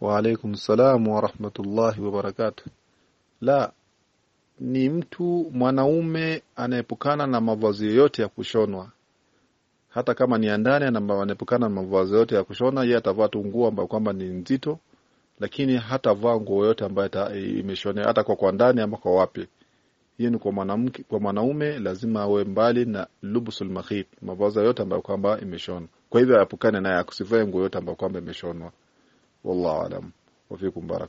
Wa alaikum salam wa rahmatullahi wa barakatuh. La, ni mtu mwanaume anaepukana na mavazi yote ya kushonwa, hata kama ni ndani, anaepukana na mavazi yote ya kushona. Yeye atavaa tu nguo ambayo kwamba ni nzito, lakini hatavaa nguo yote ambayo imeshonwa hata kwa kwa ndani ama kwa wapi. Hiyo ni kwa mwanamke. Kwa mwanaume lazima awe mbali na lubusul makhit, mavazi yote ambayo kwamba imeshonwa. Kwa hivyo ayapukane naye, akusivae nguo yote ambayo kwamba imeshonwa. والله أعلم. وفيكم بارك